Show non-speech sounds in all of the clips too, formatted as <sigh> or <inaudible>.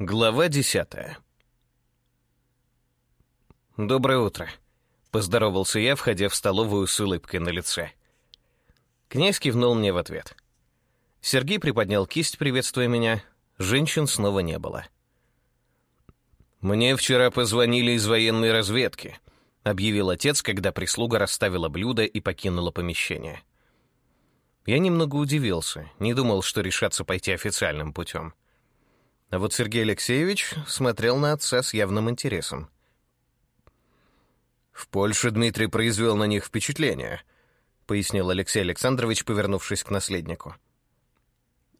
Глава десятая. «Доброе утро», — поздоровался я, входя в столовую с улыбкой на лице. Князь кивнул мне в ответ. Сергей приподнял кисть, приветствуя меня. Женщин снова не было. «Мне вчера позвонили из военной разведки», — объявил отец, когда прислуга расставила блюдо и покинула помещение. Я немного удивился, не думал, что решаться пойти официальным путем. А вот Сергей Алексеевич смотрел на отца с явным интересом. «В Польше Дмитрий произвел на них впечатление», — пояснил Алексей Александрович, повернувшись к наследнику.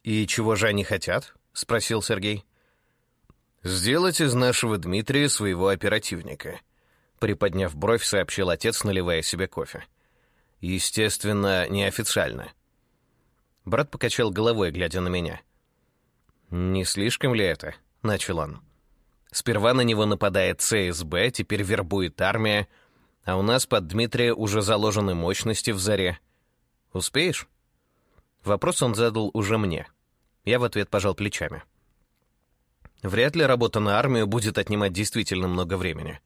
«И чего же они хотят?» — спросил Сергей. «Сделать из нашего Дмитрия своего оперативника», — приподняв бровь, сообщил отец, наливая себе кофе. «Естественно, неофициально». Брат покачал головой, глядя на меня. «Не слишком ли это?» — начал он. «Сперва на него нападает ЦСБ, теперь вербует армия, а у нас под Дмитрия уже заложены мощности в заре. Успеешь?» Вопрос он задал уже мне. Я в ответ пожал плечами. Вряд ли работа на армию будет отнимать действительно много времени.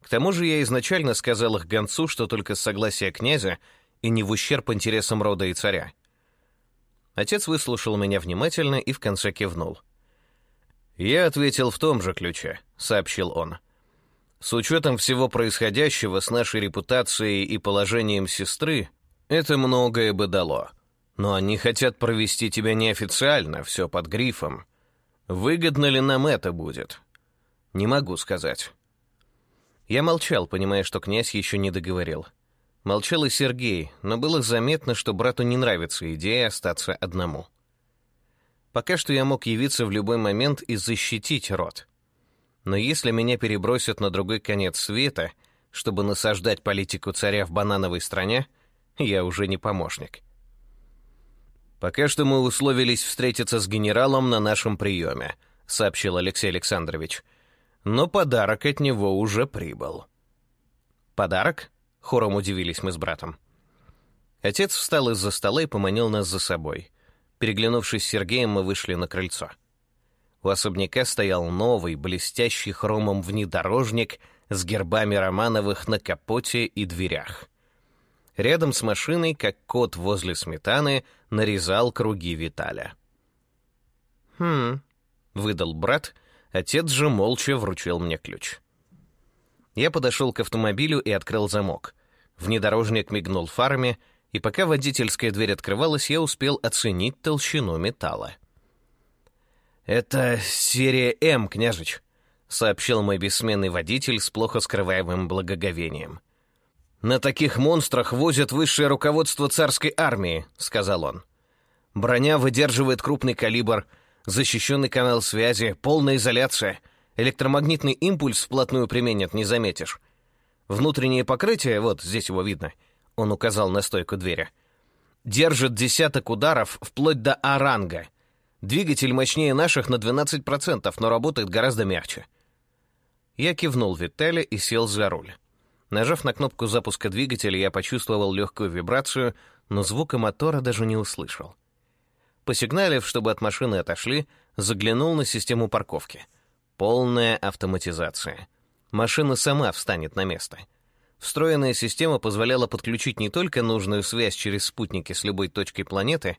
К тому же я изначально сказал их гонцу, что только с согласия князя и не в ущерб интересам рода и царя. Отец выслушал меня внимательно и в конце кивнул. «Я ответил в том же ключе», — сообщил он. «С учетом всего происходящего с нашей репутацией и положением сестры, это многое бы дало. Но они хотят провести тебя неофициально, все под грифом. Выгодно ли нам это будет? Не могу сказать». Я молчал, понимая, что князь еще не договорил. Молчал и Сергей, но было заметно, что брату не нравится идея остаться одному. Пока что я мог явиться в любой момент и защитить род. Но если меня перебросят на другой конец света, чтобы насаждать политику царя в банановой стране, я уже не помощник. «Пока что мы условились встретиться с генералом на нашем приеме», — сообщил Алексей Александрович. «Но подарок от него уже прибыл». «Подарок?» — хором удивились мы с братом. Отец встал из-за стола и поманил нас за собой. Переглянувшись с Сергеем, мы вышли на крыльцо. У особняка стоял новый, блестящий хромом внедорожник с гербами Романовых на капоте и дверях. Рядом с машиной, как кот возле сметаны, нарезал круги Виталя. «Хм», — выдал брат, отец же молча вручил мне ключ. Я подошел к автомобилю и открыл замок. Внедорожник мигнул фарами, и пока водительская дверь открывалась, я успел оценить толщину металла. «Это серия М, княжич», — сообщил мой бессменный водитель с плохо скрываемым благоговением. «На таких монстрах возят высшее руководство царской армии», — сказал он. «Броня выдерживает крупный калибр, защищенный канал связи, полная изоляция — Электромагнитный импульс вплотную применят, не заметишь. Внутреннее покрытие, вот здесь его видно, он указал на стойку двери, держит десяток ударов вплоть до А-ранга. Двигатель мощнее наших на 12%, но работает гораздо мягче. Я кивнул Витале и сел за руль. Нажав на кнопку запуска двигателя, я почувствовал легкую вибрацию, но звука мотора даже не услышал. Посигналив, чтобы от машины отошли, заглянул на систему парковки — Полная автоматизация. Машина сама встанет на место. Встроенная система позволяла подключить не только нужную связь через спутники с любой точкой планеты,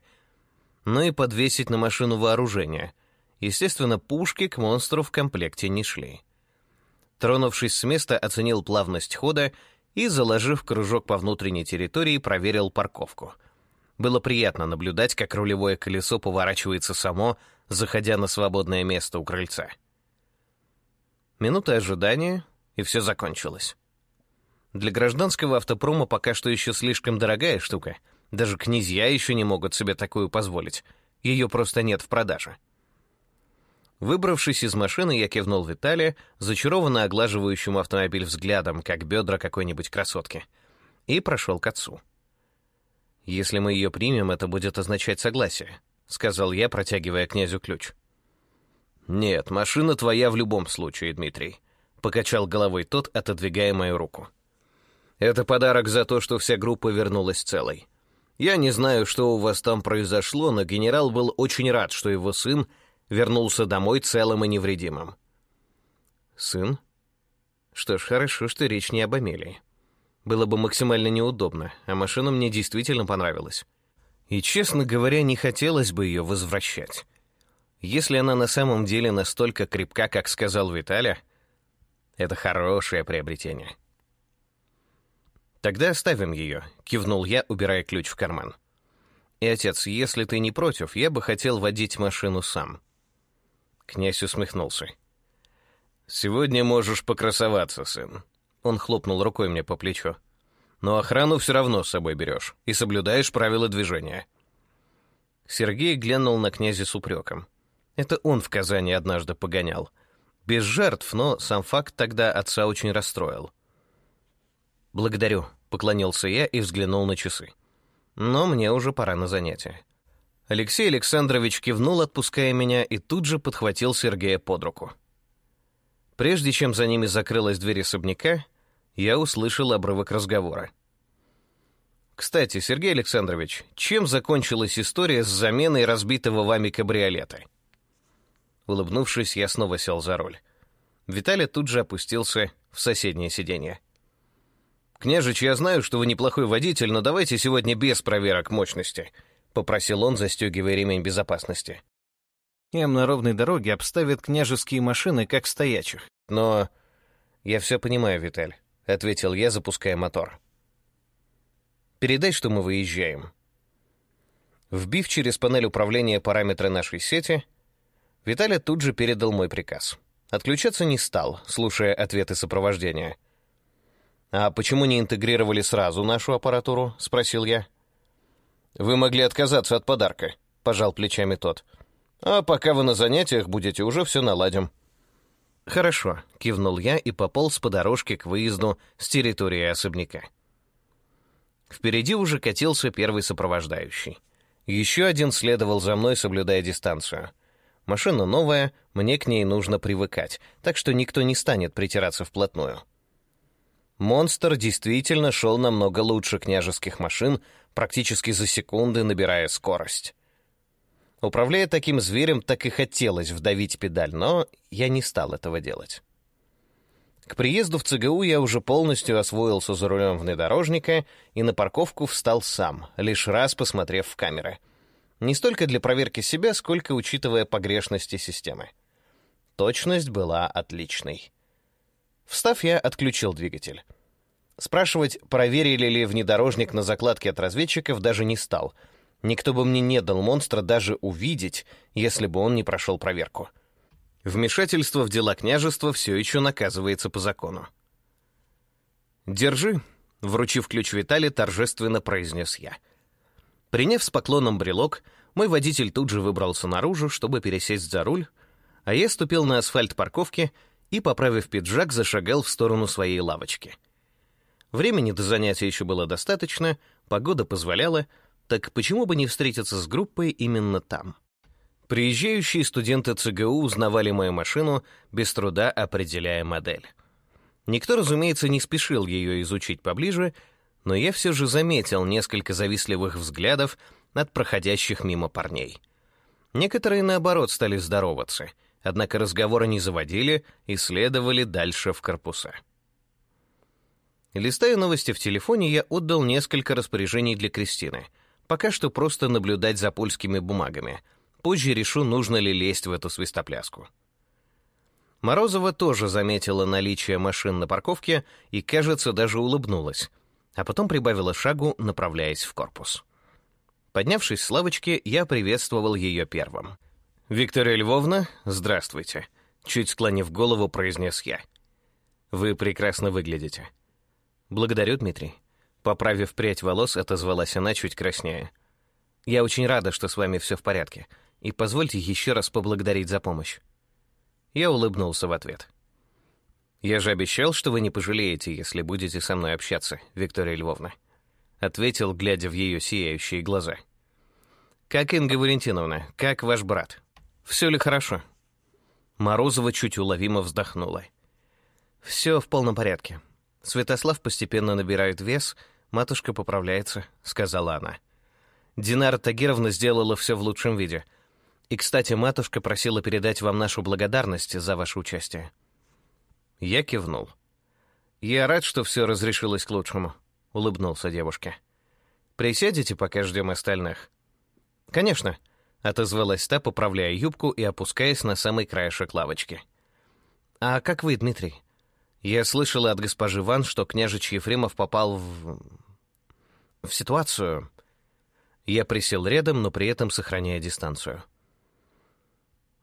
но и подвесить на машину вооружение. Естественно, пушки к монстру в комплекте не шли. Тронувшись с места, оценил плавность хода и, заложив кружок по внутренней территории, проверил парковку. Было приятно наблюдать, как рулевое колесо поворачивается само, заходя на свободное место у крыльца. Минута ожидания, и все закончилось. Для гражданского автопрома пока что еще слишком дорогая штука. Даже князья еще не могут себе такую позволить. Ее просто нет в продаже. Выбравшись из машины, я кивнул Виталия, зачарованно оглаживающему автомобиль взглядом, как бедра какой-нибудь красотки, и прошел к отцу. «Если мы ее примем, это будет означать согласие», — сказал я, протягивая князю ключ. «Нет, машина твоя в любом случае, Дмитрий», — покачал головой тот, отодвигая мою руку. «Это подарок за то, что вся группа вернулась целой. Я не знаю, что у вас там произошло, но генерал был очень рад, что его сын вернулся домой целым и невредимым. Сын? Что ж, хорошо, что речь не об Амелии. Было бы максимально неудобно, а машина мне действительно понравилась. И, честно говоря, не хотелось бы ее возвращать. Если она на самом деле настолько крепка, как сказал Виталя, это хорошее приобретение. «Тогда оставим ее», — кивнул я, убирая ключ в карман. «И, отец, если ты не против, я бы хотел водить машину сам». Князь усмехнулся. «Сегодня можешь покрасоваться, сын». Он хлопнул рукой мне по плечу. «Но охрану все равно с собой берешь и соблюдаешь правила движения». Сергей глянул на князя с упреком. Это он в Казани однажды погонял. Без жертв, но сам факт тогда отца очень расстроил. «Благодарю», — поклонился я и взглянул на часы. «Но мне уже пора на занятия». Алексей Александрович кивнул, отпуская меня, и тут же подхватил Сергея под руку. Прежде чем за ними закрылась дверь особняка, я услышал обрывок разговора. «Кстати, Сергей Александрович, чем закончилась история с заменой разбитого вами кабриолета?» Улыбнувшись, я снова сел за руль. Виталий тут же опустился в соседнее сиденье. «Княжич, я знаю, что вы неплохой водитель, но давайте сегодня без проверок мощности», — попросил он, застегивая ремень безопасности. Им на ровной дороге обставят княжеские машины, как стоячих. Но... Я все понимаю, Виталь, — ответил я, запуская мотор. Передай, что мы выезжаем. Вбив через панель управления параметры нашей сети, Виталий тут же передал мой приказ. Отключаться не стал, слушая ответы сопровождения. «А почему не интегрировали сразу нашу аппаратуру?» — спросил я. «Вы могли отказаться от подарка», — пожал плечами тот. «А пока вы на занятиях будете, уже все наладим». «Хорошо», — кивнул я и пополз по дорожке к выезду с территории особняка. Впереди уже катился первый сопровождающий. Еще один следовал за мной, соблюдая дистанцию — Машина новая, мне к ней нужно привыкать, так что никто не станет притираться вплотную. Монстр действительно шел намного лучше княжеских машин, практически за секунды набирая скорость. Управляя таким зверем, так и хотелось вдавить педаль, но я не стал этого делать. К приезду в ЦГУ я уже полностью освоился за рулем внедорожника и на парковку встал сам, лишь раз посмотрев в камеры — не столько для проверки себя, сколько учитывая погрешности системы. Точность была отличной. Встав, я отключил двигатель. Спрашивать, проверили ли внедорожник на закладке от разведчиков, даже не стал. Никто бы мне не дал монстра даже увидеть, если бы он не прошел проверку. Вмешательство в дела княжества все еще наказывается по закону. «Держи», — вручив ключ Витали, торжественно произнес я — Приняв с поклоном брелок, мой водитель тут же выбрался наружу, чтобы пересесть за руль, а я ступил на асфальт парковки и, поправив пиджак, зашагал в сторону своей лавочки. Времени до занятия еще было достаточно, погода позволяла, так почему бы не встретиться с группой именно там? Приезжающие студенты ЦГУ узнавали мою машину, без труда определяя модель. Никто, разумеется, не спешил ее изучить поближе, но я все же заметил несколько завистливых взглядов от проходящих мимо парней. Некоторые, наоборот, стали здороваться, однако разговоры не заводили и следовали дальше в корпуса. Листая новости в телефоне, я отдал несколько распоряжений для Кристины. Пока что просто наблюдать за польскими бумагами. Позже решу, нужно ли лезть в эту свистопляску. Морозова тоже заметила наличие машин на парковке и, кажется, даже улыбнулась а потом прибавила шагу, направляясь в корпус. Поднявшись с лавочки, я приветствовал ее первым. «Виктория Львовна, здравствуйте», — чуть склонив голову, произнес я. «Вы прекрасно выглядите». «Благодарю, Дмитрий». Поправив прядь волос, отозвалась она чуть краснее. «Я очень рада, что с вами все в порядке, и позвольте еще раз поблагодарить за помощь». Я улыбнулся в ответ. «Я же обещал, что вы не пожалеете, если будете со мной общаться, Виктория Львовна», ответил, глядя в ее сияющие глаза. «Как Инга Валентиновна, как ваш брат? Все ли хорошо?» Морозова чуть уловимо вздохнула. «Все в полном порядке. Святослав постепенно набирает вес, матушка поправляется», — сказала она. Динара Тагировна сделала все в лучшем виде. И, кстати, матушка просила передать вам нашу благодарность за ваше участие». Я кивнул. «Я рад, что все разрешилось к лучшему», — улыбнулся девушке. «Присядете, пока ждем остальных?» «Конечно», — отозвалась та, поправляя юбку и опускаясь на самый краешек лавочки. «А как вы, Дмитрий?» «Я слышала от госпожи Ван, что княжич Ефремов попал в... в ситуацию...» Я присел рядом, но при этом сохраняя дистанцию.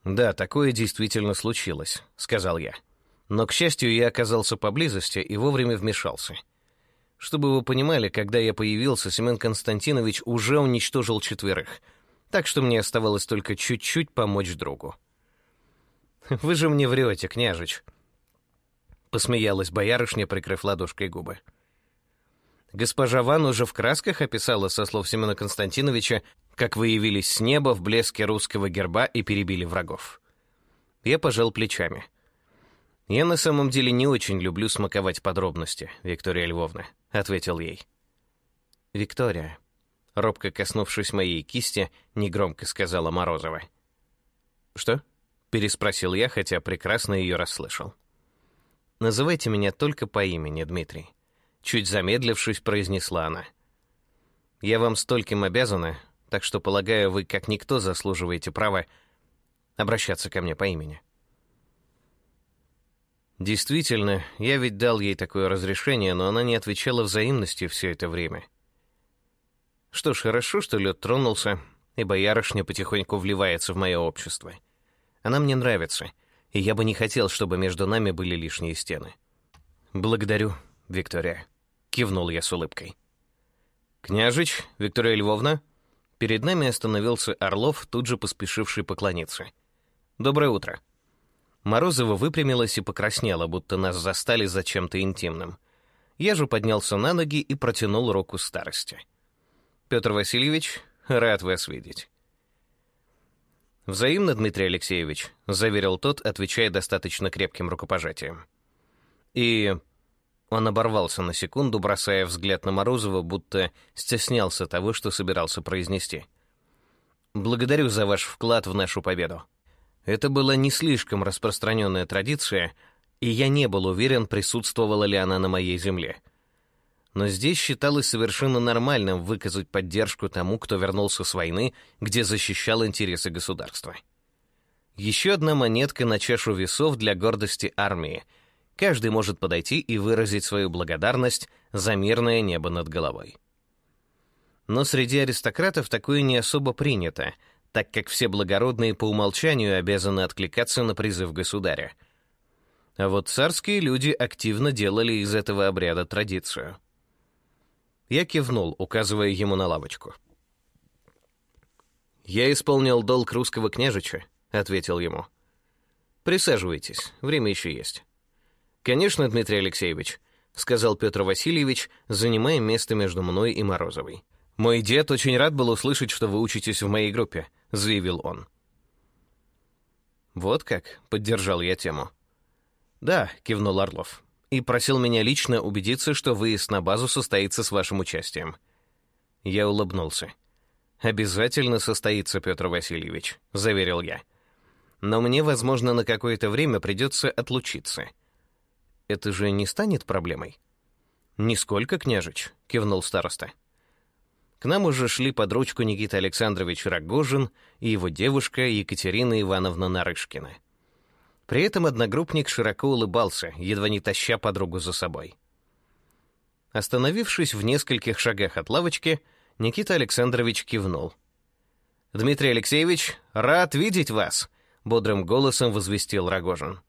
«Да, такое действительно случилось», — сказал я. Но, к счастью, я оказался поблизости и вовремя вмешался. Чтобы вы понимали, когда я появился, Семен Константинович уже уничтожил четверых, так что мне оставалось только чуть-чуть помочь другу. <laughs> «Вы же мне врете, княжич», — посмеялась боярышня, прикрыв ладошкой губы. Госпожа Ван уже в красках описала со слов Семена Константиновича, как вы явились с неба в блеске русского герба и перебили врагов. Я пожал плечами — «Я на самом деле не очень люблю смаковать подробности, Виктория Львовна», — ответил ей. «Виктория», — робко коснувшись моей кисти, негромко сказала Морозова. «Что?» — переспросил я, хотя прекрасно ее расслышал. «Называйте меня только по имени, Дмитрий», — чуть замедлившись, произнесла она. «Я вам стольким обязана, так что, полагаю, вы как никто заслуживаете права обращаться ко мне по имени». Действительно, я ведь дал ей такое разрешение, но она не отвечала взаимностью все это время. Что ж, хорошо, что лед тронулся, и боярышня потихоньку вливается в мое общество. Она мне нравится, и я бы не хотел, чтобы между нами были лишние стены. «Благодарю, Виктория», — кивнул я с улыбкой. «Княжич, Виктория Львовна?» Перед нами остановился Орлов, тут же поспешивший поклониться. «Доброе утро». Морозова выпрямилась и покраснела, будто нас застали за чем-то интимным. Я же поднялся на ноги и протянул руку старости. «Петр Васильевич, рад вас видеть». «Взаимно, Дмитрий Алексеевич», — заверил тот, отвечая достаточно крепким рукопожатием. И он оборвался на секунду, бросая взгляд на Морозова, будто стеснялся того, что собирался произнести. «Благодарю за ваш вклад в нашу победу». Это была не слишком распространенная традиция, и я не был уверен, присутствовала ли она на моей земле. Но здесь считалось совершенно нормальным выказать поддержку тому, кто вернулся с войны, где защищал интересы государства. Еще одна монетка на чашу весов для гордости армии. Каждый может подойти и выразить свою благодарность за мирное небо над головой. Но среди аристократов такое не особо принято, так как все благородные по умолчанию обязаны откликаться на призыв государя. А вот царские люди активно делали из этого обряда традицию. Я кивнул, указывая ему на лавочку. «Я исполнил долг русского княжича», — ответил ему. «Присаживайтесь, время еще есть». «Конечно, Дмитрий Алексеевич», — сказал Петр Васильевич, занимая место между мной и Морозовой. «Мой дед очень рад был услышать, что вы учитесь в моей группе», — заявил он. «Вот как?» — поддержал я тему. «Да», — кивнул Орлов, «и просил меня лично убедиться, что выезд на базу состоится с вашим участием». Я улыбнулся. «Обязательно состоится, Петр Васильевич», — заверил я. «Но мне, возможно, на какое-то время придется отлучиться». «Это же не станет проблемой?» «Нисколько, княжич», — кивнул староста. К нам уже шли под ручку Никита Александрович Рогожин и его девушка Екатерина Ивановна Нарышкина. При этом одногруппник широко улыбался, едва не таща подругу за собой. Остановившись в нескольких шагах от лавочки, Никита Александрович кивнул. «Дмитрий Алексеевич, рад видеть вас!» — бодрым голосом возвестил Рогожин.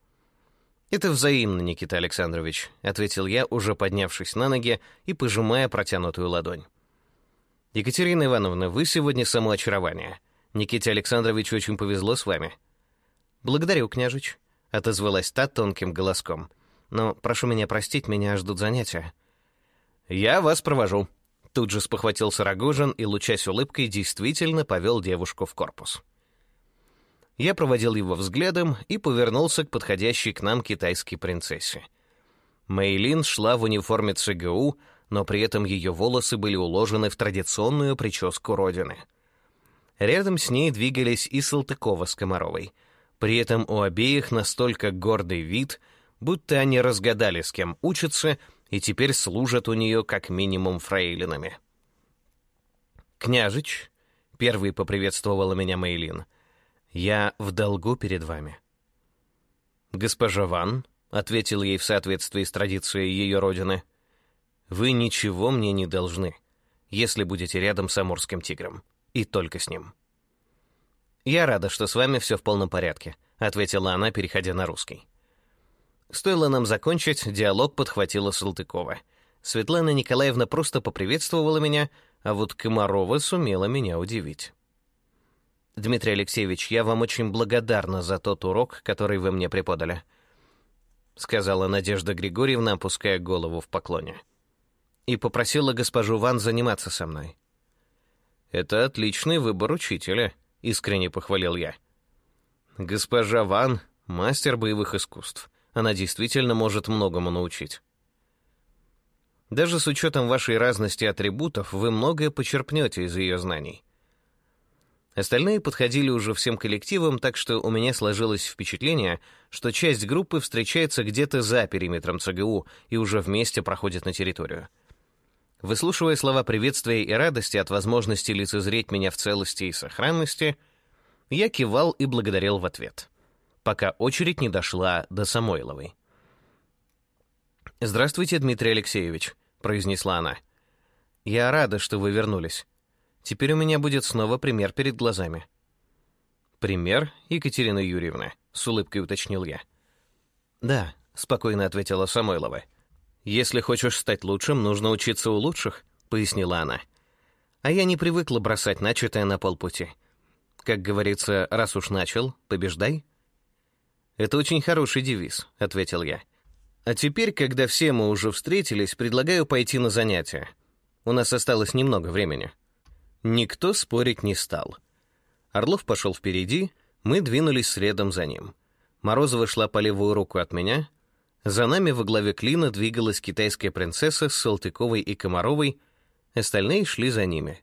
«Это взаимно, Никита Александрович», — ответил я, уже поднявшись на ноги и пожимая протянутую ладонь. «Екатерина Ивановна, вы сегодня самоочарование. Никите Александровичу очень повезло с вами». «Благодарю, княжич», — отозвалась та тонким голоском. «Но прошу меня простить, меня ждут занятия». «Я вас провожу», — тут же спохватился Рогожин и, лучась улыбкой, действительно повел девушку в корпус. Я проводил его взглядом и повернулся к подходящей к нам китайской принцессе. Мэйлин шла в униформе ЦГУ, но при этом ее волосы были уложены в традиционную прическу Родины. Рядом с ней двигались и Салтыкова с Комаровой. При этом у обеих настолько гордый вид, будто они разгадали, с кем учатся, и теперь служат у нее как минимум фрейлинами. «Княжич», — первый поприветствовала меня Мейлин, — «я в долгу перед вами». «Госпожа Ван», — ответил ей в соответствии с традицией ее родины, — «вы ничего мне не должны, если будете рядом с амурским тигром, и только с ним». «Я рада, что с вами все в полном порядке», — ответила она, переходя на русский. Стоило нам закончить, диалог подхватила Салтыкова. Светлана Николаевна просто поприветствовала меня, а вот Комарова сумела меня удивить. «Дмитрий Алексеевич, я вам очень благодарна за тот урок, который вы мне преподали», сказала Надежда Григорьевна, опуская голову в поклоне. И попросила госпожу Ван заниматься со мной. «Это отличный выбор учителя», — искренне похвалил я. «Госпожа Ван — мастер боевых искусств. Она действительно может многому научить. Даже с учетом вашей разности атрибутов, вы многое почерпнете из ее знаний. Остальные подходили уже всем коллективом, так что у меня сложилось впечатление, что часть группы встречается где-то за периметром ЦГУ и уже вместе проходит на территорию. Выслушивая слова приветствия и радости от возможности лицезреть меня в целости и сохранности, я кивал и благодарил в ответ пока очередь не дошла до Самойловой. «Здравствуйте, Дмитрий Алексеевич», — произнесла она. «Я рада, что вы вернулись. Теперь у меня будет снова пример перед глазами». «Пример, Екатерина Юрьевна», — с улыбкой уточнил я. «Да», — спокойно ответила Самойлова. «Если хочешь стать лучшим, нужно учиться у лучших», — пояснила она. «А я не привыкла бросать начатое на полпути. Как говорится, раз уж начал, побеждай». «Это очень хороший девиз», — ответил я. «А теперь, когда все мы уже встретились, предлагаю пойти на занятия. У нас осталось немного времени». Никто спорить не стал. Орлов пошел впереди, мы двинулись следом за ним. Морозова шла по левую руку от меня. За нами во главе клина двигалась китайская принцесса с Салтыковой и Комаровой, остальные шли за ними.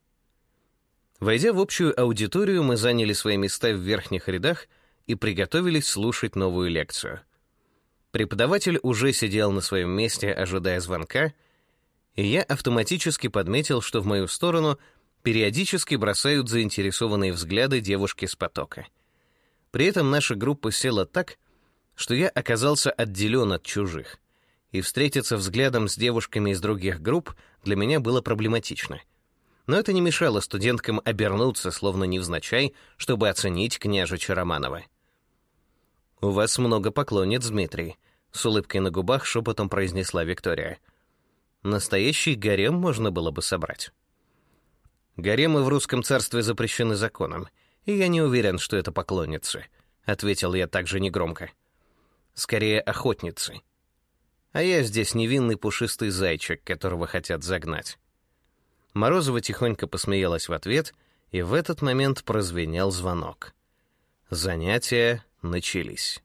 Войдя в общую аудиторию, мы заняли свои места в верхних рядах — и приготовились слушать новую лекцию. Преподаватель уже сидел на своем месте, ожидая звонка, и я автоматически подметил, что в мою сторону периодически бросают заинтересованные взгляды девушки с потока. При этом наша группа села так, что я оказался отделен от чужих, и встретиться взглядом с девушками из других групп для меня было проблематично. Но это не мешало студенткам обернуться, словно невзначай, чтобы оценить княжича Романова. «У вас много поклонниц, Дмитрий», — с улыбкой на губах шепотом произнесла Виктория. «Настоящий гарем можно было бы собрать». «Гаремы в русском царстве запрещены законом, и я не уверен, что это поклонницы», — ответил я также негромко. «Скорее, охотницы. А я здесь невинный пушистый зайчик, которого хотят загнать». Морозова тихонько посмеялась в ответ, и в этот момент прозвенел звонок. Занятие начались.